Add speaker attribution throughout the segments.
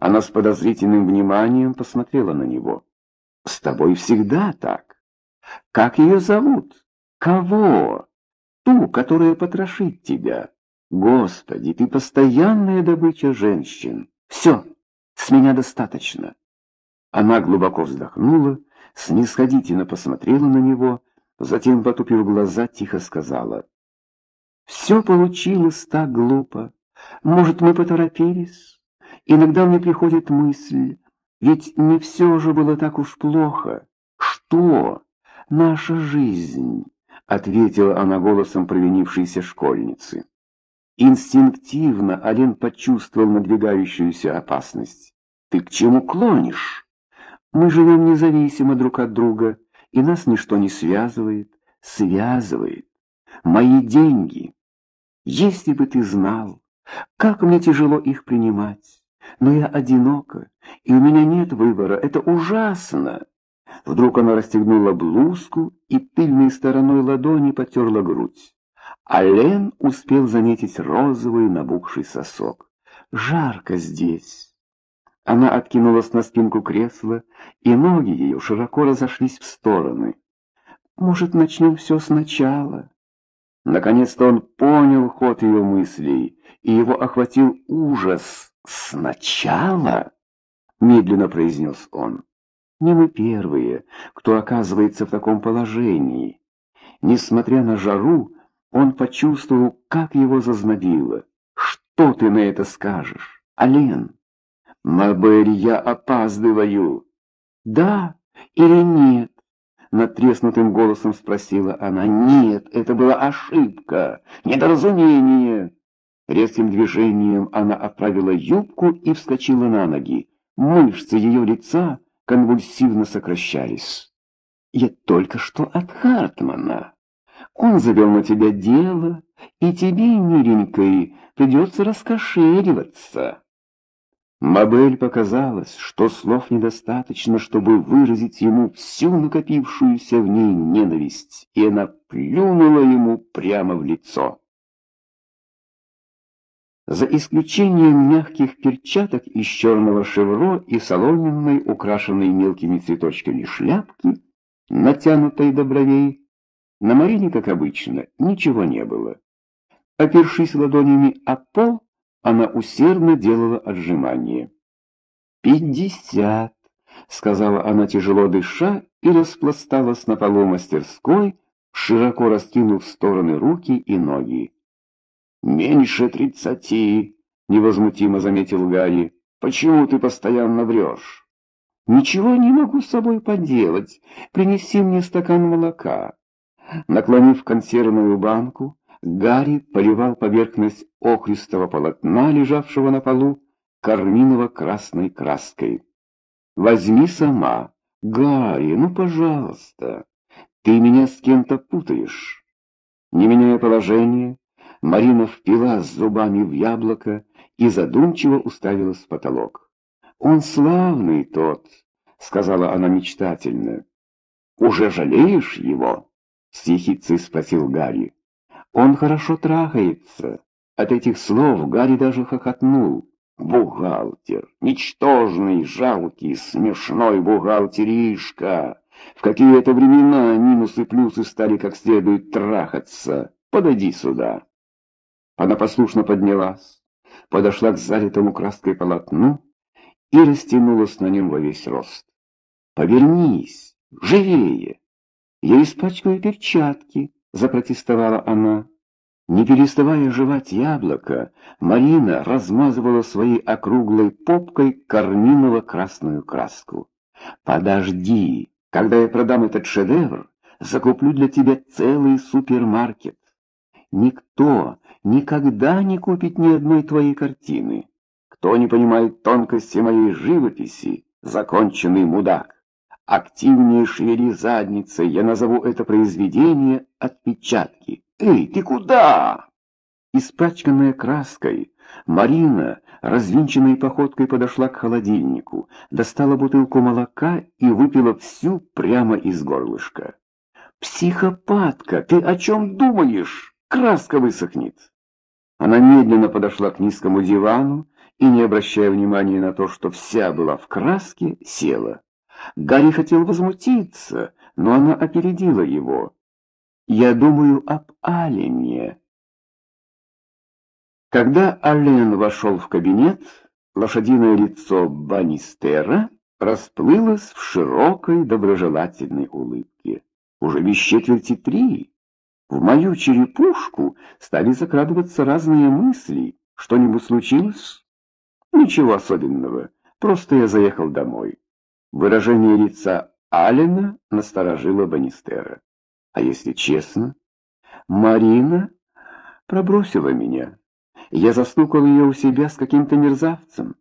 Speaker 1: Она с подозрительным вниманием посмотрела на него. «С тобой всегда так. Как ее зовут? Кого? Ту, которая потрошит тебя. Господи, ты постоянная добыча женщин. Все, с меня достаточно». Она глубоко вздохнула, снисходительно посмотрела на него, затем, потупив глаза, тихо сказала. «Все получилось так глупо. Может, мы поторопились?» Иногда мне приходит мысль, ведь не все же было так уж плохо. Что? Наша жизнь, ответила она голосом провинившейся школьницы. Инстинктивно Ален почувствовал надвигающуюся опасность. Ты к чему клонишь? Мы живем независимо друг от друга, и нас ничто не связывает. Связывает. Мои деньги. Если бы ты знал, как мне тяжело их принимать но я одинока, и у меня нет выбора. Это ужасно!» Вдруг она расстегнула блузку и тыльной стороной ладони потерла грудь. А Лен успел заметить розовый набухший сосок. «Жарко здесь!» Она откинулась на спинку кресла, и ноги ее широко разошлись в стороны. «Может, начнем все сначала?» Наконец-то он понял ход ее мыслей, и его охватил ужас. «Сначала?» — медленно произнес он. «Не мы первые, кто оказывается в таком положении». Несмотря на жару, он почувствовал, как его зазнобило. «Что ты на это скажешь, Ален?» «Мабель, я опаздываю». «Да или нет?» Натреснутым голосом спросила она. «Нет, это была ошибка, недоразумение». Резким движением она отправила юбку и вскочила на ноги. Мышцы ее лица конвульсивно сокращались. «Я только что от Хартмана. Он завел на тебя дело, и тебе, миленькой, придется раскошеливаться». Мабель показалось, что слов недостаточно, чтобы выразить ему всю накопившуюся в ней ненависть, и она плюнула ему прямо в лицо. За исключением мягких перчаток из черного шевро и соломенной, украшенной мелкими цветочками шляпки, натянутой до бровей, на Марине, как обычно, ничего не было. Опершись ладонями о пол, она усердно делала отжимания. «Пятьдесят!» — сказала она, тяжело дыша, и распласталась на полу мастерской, широко раскинув в стороны руки и ноги. «Меньше тридцати», — невозмутимо заметил Гарри. «Почему ты постоянно врешь?» «Ничего не могу с собой поделать. Принеси мне стакан молока». Наклонив консервную банку, Гарри поливал поверхность охристого полотна, лежавшего на полу, карминово-красной краской. «Возьми сама. Гарри, ну, пожалуйста. Ты меня с кем-то путаешь». Не меняя положение, Марина впилась зубами в яблоко и задумчиво уставилась в потолок. «Он славный тот», — сказала она мечтательно. «Уже жалеешь его?» — с спросил Гарри. «Он хорошо трахается». От этих слов Гарри даже хохотнул. «Бухгалтер! Ничтожный, жалкий, смешной бухгалтеришка! В какие-то времена минусы-плюсы стали как следует трахаться. Подойди сюда!» Она послушно поднялась, подошла к залитому краской полотну и растянулась на нем во весь рост. «Повернись! Живее!» «Я испачкаю перчатки!» — запротестовала она. Не переставая жевать яблоко, Марина размазывала своей округлой попкой карминово-красную краску. «Подожди! Когда я продам этот шедевр, закуплю для тебя целый супермаркет. Никто никогда не купит ни одной твоей картины. Кто не понимает тонкости моей живописи, законченный мудак. Активнее шевели задницей, я назову это произведение «Отпечатки». Эй, ты куда? Испачканная краской, Марина, развинченной походкой, подошла к холодильнику, достала бутылку молока и выпила всю прямо из горлышка. «Психопатка, ты о чем думаешь? Краска высохнет!» Она медленно подошла к низкому дивану и, не обращая внимания на то, что вся была в краске, села. Гарри хотел возмутиться, но она опередила его. «Я думаю об Алене». Когда Ален вошел в кабинет, лошадиное лицо Банистера расплылось в широкой доброжелательной улыбке. Уже без четверти три. В мою черепушку стали закрадываться разные мысли. Что-нибудь случилось? Ничего особенного. Просто я заехал домой. Выражение лица Алина насторожило Банистера. А если честно, Марина пробросила меня. Я застукал ее у себя с каким-то мерзавцем.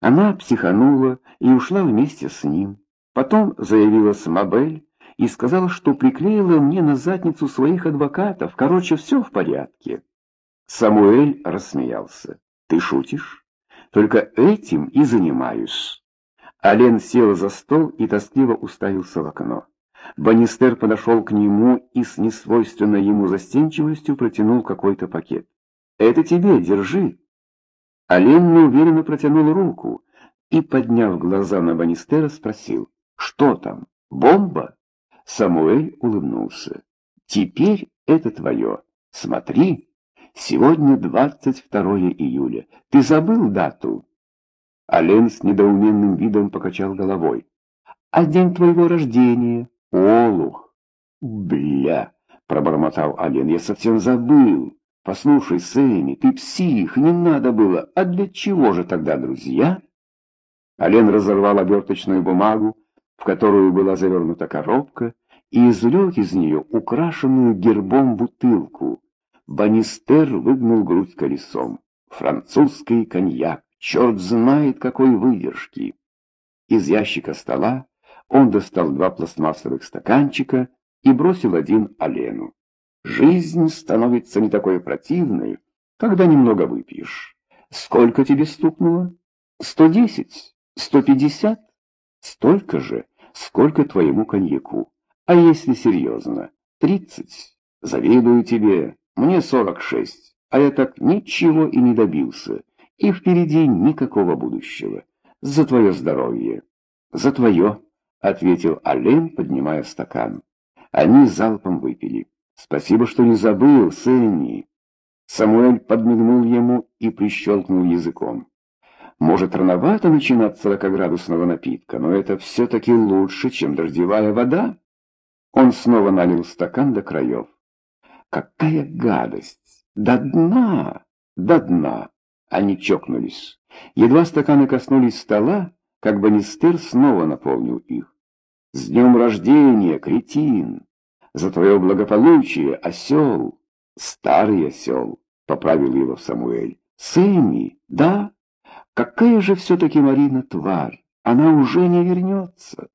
Speaker 1: Она психанула и ушла вместе с ним. Потом заявилась Мабель и сказала, что приклеила мне на задницу своих адвокатов. Короче, все в порядке. Самуэль рассмеялся. «Ты шутишь? Только этим и занимаюсь». Ален сел за стол и тоскливо уставился в окно. Банистер подошел к нему и с несвойственной ему застенчивостью протянул какой-то пакет. «Это тебе, держи». Ален неуверенно протянул руку и, подняв глаза на Банистера, спросил, «Что там? Бомба?» Самуэль улыбнулся. «Теперь это твое. Смотри, сегодня 22 июля. Ты забыл дату?» Ален с недоуменным видом покачал головой. «А день твоего рождения?» «Олух!» «Бля!» — пробормотал Ален. «Я совсем забыл. Послушай, Сэмми, ты псих, не надо было. А для чего же тогда, друзья?» Ален разорвал оберточную бумагу, в которую была завернута коробка, и извлек из нее украшенную гербом бутылку. Банистер выгнул грудь колесом. Французский коньяк, черт знает какой выдержки. Из ящика стола он достал два пластмассовых стаканчика и бросил один Алену. Жизнь становится не такой противной, когда немного выпьешь. Сколько тебе стукнуло? Сто десять? Сто пятьдесят? Столько же, сколько твоему коньяку. А если серьезно, тридцать. Завидую тебе, мне сорок шесть, а я так ничего и не добился, и впереди никакого будущего. За твое здоровье. За твое, ответил Ален, поднимая стакан. Они залпом выпили. Спасибо, что не забыл, Сенни. Самуэль подмигнул ему и прищелкнул языком. Может, рановато начинать сорокоградусного напитка, но это все-таки лучше, чем дождевая вода. Он снова налил стакан до краев. Какая гадость! До дна! До дна! Они чокнулись. Едва стаканы коснулись стола, как Банистер снова наполнил их. «С днем рождения, кретин! За твое благополучие, осел! Старый осел!» — поправил его Самуэль. «Сэмми, да?» Какая же все-таки Марина тварь? Она уже не вернется.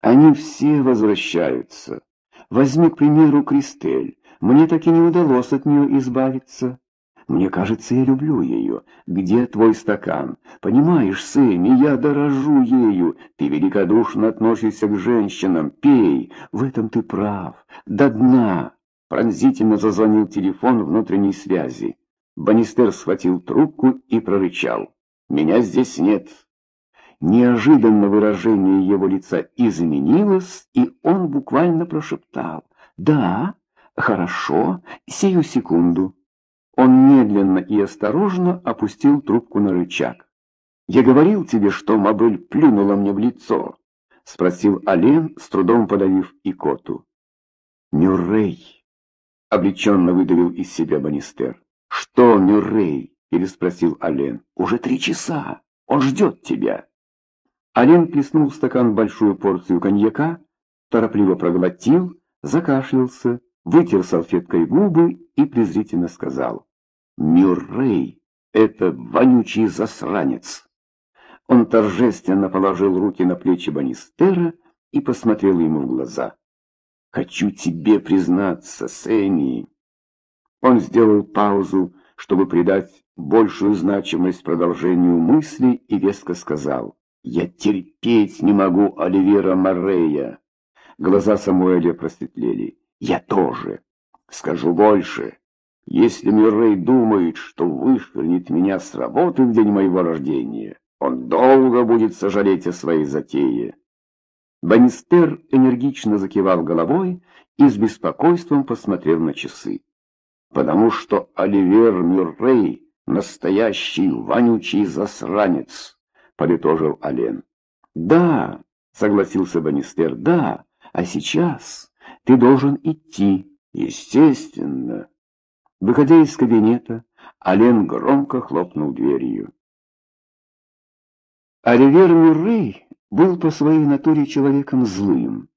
Speaker 1: Они все возвращаются. Возьми, к примеру, Кристель. Мне так и не удалось от нее избавиться. Мне кажется, я люблю ее. Где твой стакан? Понимаешь, Сэмми, я дорожу ею. Ты великодушно относишься к женщинам. Пей. В этом ты прав. До дна. Пронзительно зазвонил телефон внутренней связи. Банистер схватил трубку и прорычал. Меня здесь нет. Неожиданно выражение его лица изменилось, и он буквально прошептал. «Да, хорошо, сию секунду». Он медленно и осторожно опустил трубку на рычаг. «Я говорил тебе, что Мабель плюнула мне в лицо?» — спросил Ален, с трудом подавив икоту. «Мюррей!» — облегченно выдавил из себя Банистер. «Что, Мюррей?» — переспросил Ален. «Уже три часа. Он ждет тебя». Ален плеснул в стакан большую порцию коньяка, торопливо проглотил, закашлялся, вытер салфеткой губы и презрительно сказал. «Мюррей — это вонючий засранец». Он торжественно положил руки на плечи Банистера и посмотрел ему в глаза. «Хочу тебе признаться, Сэмми». Он сделал паузу, чтобы придать большую значимость продолжению мысли и веско сказал, «Я терпеть не могу Оливера Моррея». Глаза Самуэля просветлели. «Я тоже. Скажу больше. Если Мюррей думает, что вышвырнет меня с работы в день моего рождения, он долго будет сожалеть о своей затее. Банистер энергично закивал головой и с беспокойством посмотрел на часы. «Потому что Оливер Мюррей — настоящий вонючий засранец», — подытожил Ален. «Да», — согласился Банистер, — «да, а сейчас ты должен идти, естественно». Выходя из кабинета, Ален громко хлопнул дверью. Оливер Мюррей был по своей натуре человеком злым.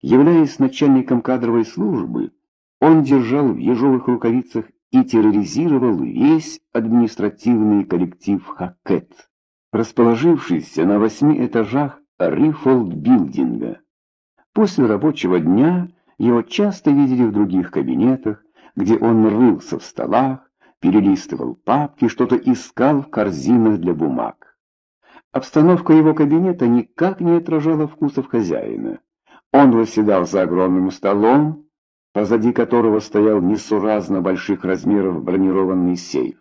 Speaker 1: Являясь начальником кадровой службы, он держал в ежовых рукавицах и терроризировал весь административный коллектив Хакет, расположившийся на восьми этажах Рифолд-билдинга. После рабочего дня его часто видели в других кабинетах, где он рылся в столах, перелистывал папки, что-то искал в корзинах для бумаг. Обстановка его кабинета никак не отражала вкусов хозяина. Он восседал за огромным столом, позади которого стоял несуразно больших размеров бронированный сейф.